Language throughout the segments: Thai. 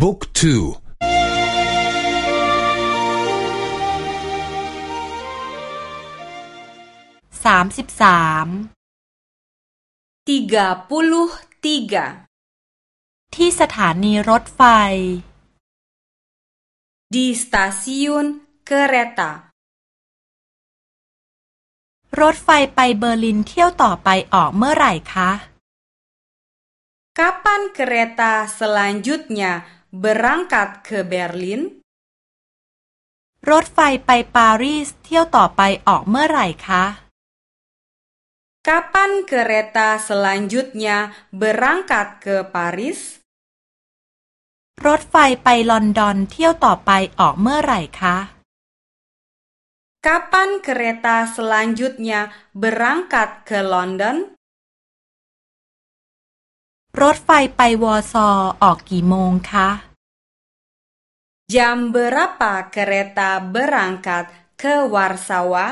บุ๊กทูสามสิบสามติกาปุลุติกาที่สถานีรถไฟด d สตาซิยุนเ e เรตารถไฟไปเบอร์ลินเที่ยวต่อไปออกเมื่อไหร่คะ Kapan kereta selanjutnya berangkat ke Berlin รถไฟไปปารีสเที่ยวต่อไปออกเมื่อไหร่คะ Kapan kereta selanjutnya berangkat ke Paris? รถไฟไปลอนดอนเที่ยวต่อไปออกเมื่อไหร่คะ Kapan kereta selanjutnya berangkat ke London? รถไฟไปวอร์ซอออกกี่โมงคะ Jam berapa kereta berangkat ke Warsawa?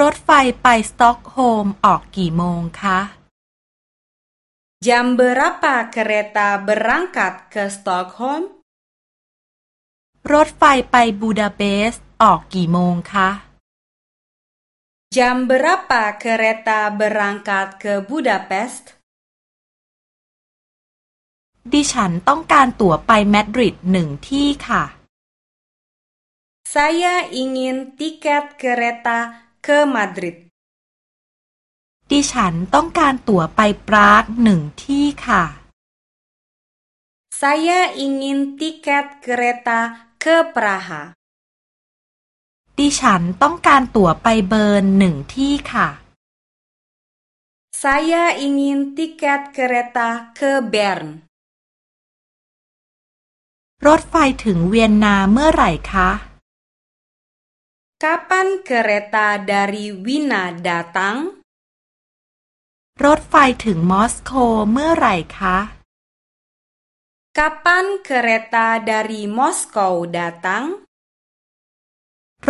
รถไฟไปสต็อกโฮล์มออกกี่โมงคะ Jam berapa kereta berangkat ke Stockholm? รถไฟไปบูดาเปสต์ออกกี่โมงคะ Jam berapa kereta berangkat ke Budapest? ดิฉันต้องการตั๋วไปมาดริดหนึ่งที่ค่ะ Saya ingin tiket kereta ke Madrid ดิฉันต้องการตั๋วไปปรากหนึ่งที่ค่ะ Saya ingin tiket kereta ke Praha ดิฉันต้องการตั๋วไปเบิร์นหนึ่งที่ค่ะ Saya ingin tiket kereta ke Bern รถไฟถึงเวียนนาเมื่อไหร่คะ Kapan kereta dari Wina datang? รถไฟถึงมอสโกเมื่อไหร่คะ Kapan kereta dari Moskow datang?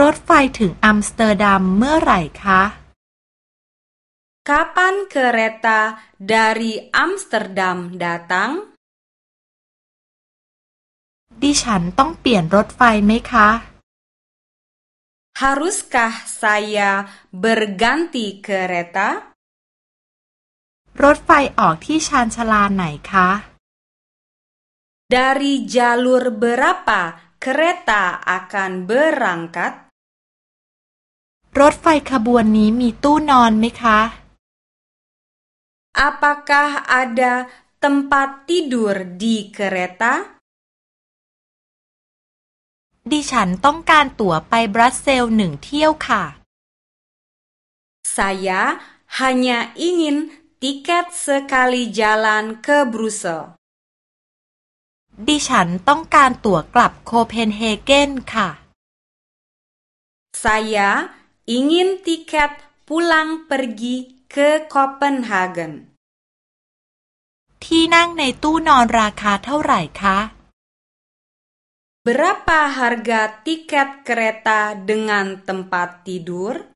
รถไฟถึงอัมสเตอร์ดัมเมื่อไหร่คะ Kapan kereta dari Amsterdam datang? ดิฉันต้องเปลี่ยนรถไฟไหมคะ Haruskah saya berganti kereta? รถไฟออกที่ชานชาลาไหนคะ Dari jalur berapa kereta akan berangkat? รถไฟขบวนนี้มีตู้นอนไหมคะ Apakah ada tempat tidur di kereta? ดิฉันต้องการตั๋วไปบรัสเซลหนึ่งเที่ยวค่ะ Saya hanya ingin tiket sekali jalan ke b r u s s e l ดิฉันต้องการตั๋วกลับโคเปนเฮเกนค่ะ Saya ingin tiket pulang pergi ke Copenhagen ที่นั่งในตู้นอนราคาเท่าไหร่คะ Berapa harga tiket kereta dengan tempat tidur?